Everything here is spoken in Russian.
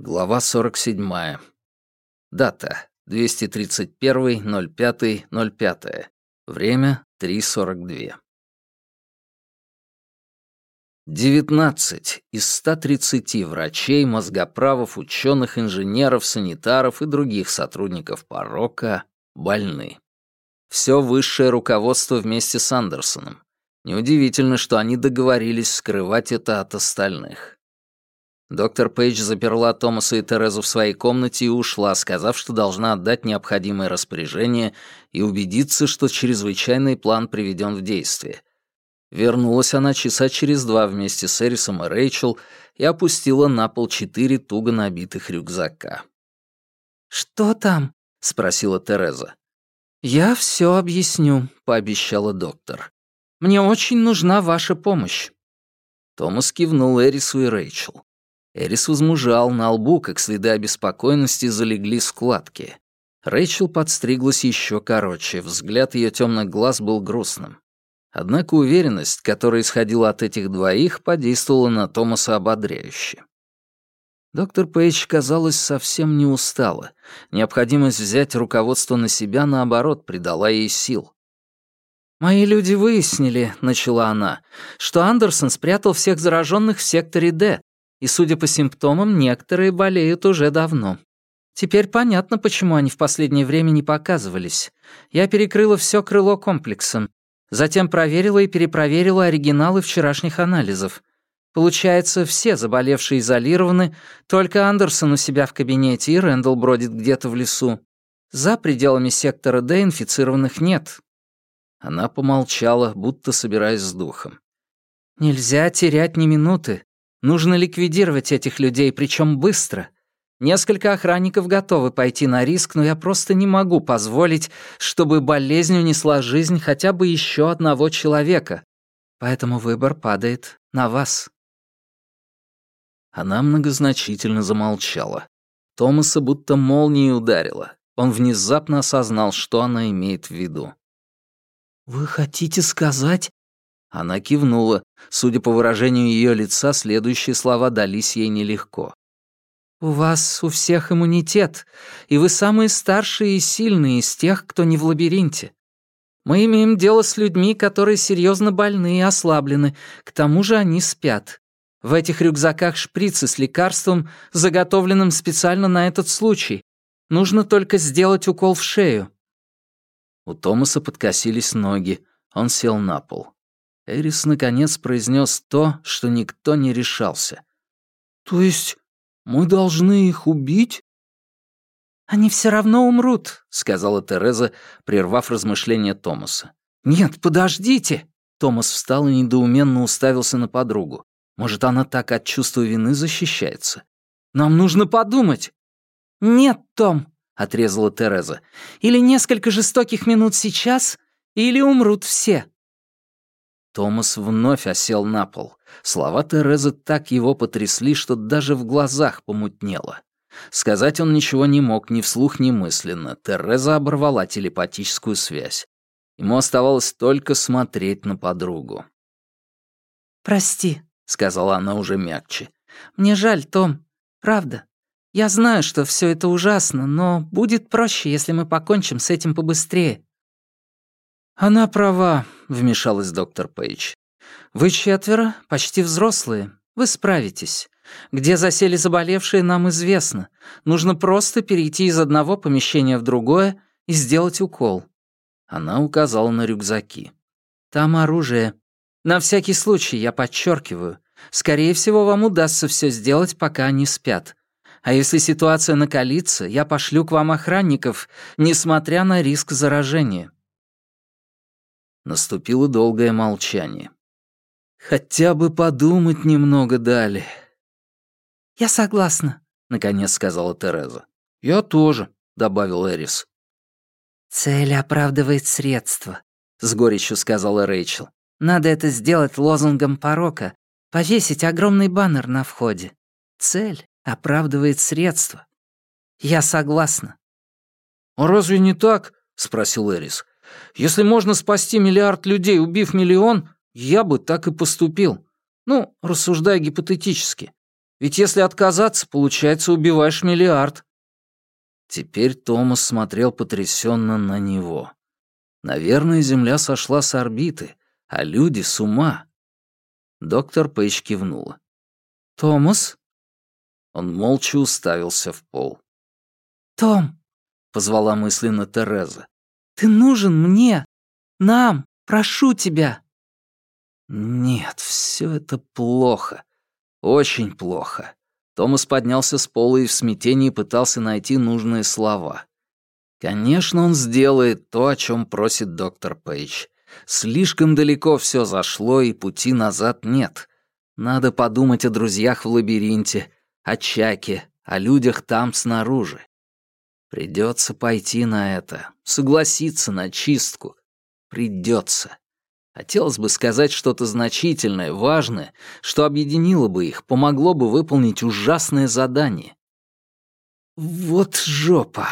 Глава 47. Дата. 231.05.05. Время 3.42. 19 из 130 врачей, мозгоправов, ученых, инженеров, санитаров и других сотрудников порока больны. Все высшее руководство вместе с Андерсоном. Неудивительно, что они договорились скрывать это от остальных. Доктор Пейдж заперла Томаса и Терезу в своей комнате и ушла, сказав, что должна отдать необходимое распоряжение и убедиться, что чрезвычайный план приведен в действие. Вернулась она часа через два вместе с Эрисом и Рэйчел и опустила на пол четыре туго набитых рюкзака. «Что там?» — спросила Тереза. «Я все объясню», — пообещала доктор. «Мне очень нужна ваша помощь». Томас кивнул Эрису и Рэйчел. Эрис возмужал, на лбу, как следы обеспокоенности, залегли складки. Рэйчел подстриглась еще короче, взгляд ее темных глаз был грустным. Однако уверенность, которая исходила от этих двоих, подействовала на Томаса ободряюще. Доктор Пейдж, казалось, совсем не устала. Необходимость взять руководство на себя, наоборот, придала ей сил. «Мои люди выяснили», — начала она, «что Андерсон спрятал всех зараженных в секторе Д, и, судя по симптомам, некоторые болеют уже давно. Теперь понятно, почему они в последнее время не показывались. Я перекрыла все крыло комплексом. Затем проверила и перепроверила оригиналы вчерашних анализов. Получается, все заболевшие изолированы, только Андерсон у себя в кабинете и Рэндалл бродит где-то в лесу. За пределами сектора Д инфицированных нет. Она помолчала, будто собираясь с духом. «Нельзя терять ни минуты. Нужно ликвидировать этих людей, причем быстро. Несколько охранников готовы пойти на риск, но я просто не могу позволить, чтобы болезнь унесла жизнь хотя бы еще одного человека. Поэтому выбор падает на вас». Она многозначительно замолчала. Томаса будто молнией ударила. Он внезапно осознал, что она имеет в виду. «Вы хотите сказать, она кивнула. Судя по выражению ее лица, следующие слова дались ей нелегко. «У вас у всех иммунитет, и вы самые старшие и сильные из тех, кто не в лабиринте. Мы имеем дело с людьми, которые серьезно больны и ослаблены, к тому же они спят. В этих рюкзаках шприцы с лекарством, заготовленным специально на этот случай. Нужно только сделать укол в шею». У Томаса подкосились ноги. Он сел на пол. Эрис наконец произнес то, что никто не решался. «То есть мы должны их убить?» «Они все равно умрут», — сказала Тереза, прервав размышления Томаса. «Нет, подождите!» Томас встал и недоуменно уставился на подругу. Может, она так от чувства вины защищается? «Нам нужно подумать!» «Нет, Том», — отрезала Тереза. «Или несколько жестоких минут сейчас, или умрут все». Томас вновь осел на пол. Слова Терезы так его потрясли, что даже в глазах помутнело. Сказать он ничего не мог ни вслух, ни мысленно. Тереза оборвала телепатическую связь. Ему оставалось только смотреть на подругу. «Прости», — сказала она уже мягче. «Мне жаль, Том. Правда. Я знаю, что все это ужасно, но будет проще, если мы покончим с этим побыстрее. «Она права», — вмешалась доктор Пейдж. «Вы четверо, почти взрослые. Вы справитесь. Где засели заболевшие, нам известно. Нужно просто перейти из одного помещения в другое и сделать укол». Она указала на рюкзаки. «Там оружие. На всякий случай, я подчеркиваю. Скорее всего, вам удастся все сделать, пока они спят. А если ситуация накалится, я пошлю к вам охранников, несмотря на риск заражения». Наступило долгое молчание. «Хотя бы подумать немного дали». «Я согласна», — наконец сказала Тереза. «Я тоже», — добавил Эрис. «Цель оправдывает средства», — с горечью сказала Рэйчел. «Надо это сделать лозунгом порока, повесить огромный баннер на входе. Цель оправдывает средства. Я согласна». «А разве не так?» — спросил Эрис. Если можно спасти миллиард людей, убив миллион, я бы так и поступил. Ну, рассуждая гипотетически. Ведь если отказаться, получается, убиваешь миллиард. Теперь Томас смотрел потрясенно на него. Наверное, Земля сошла с орбиты, а люди с ума. Доктор Пейдж кивнула. «Томас?» Он молча уставился в пол. «Том!» — позвала мысленно Тереза. «Ты нужен мне! Нам! Прошу тебя!» Нет, все это плохо. Очень плохо. Томас поднялся с пола и в смятении пытался найти нужные слова. Конечно, он сделает то, о чем просит доктор Пейдж. Слишком далеко все зашло, и пути назад нет. Надо подумать о друзьях в лабиринте, о Чаке, о людях там снаружи. Придется пойти на это, согласиться на чистку. Придется. Хотелось бы сказать что-то значительное, важное, что объединило бы их, помогло бы выполнить ужасное задание. Вот жопа.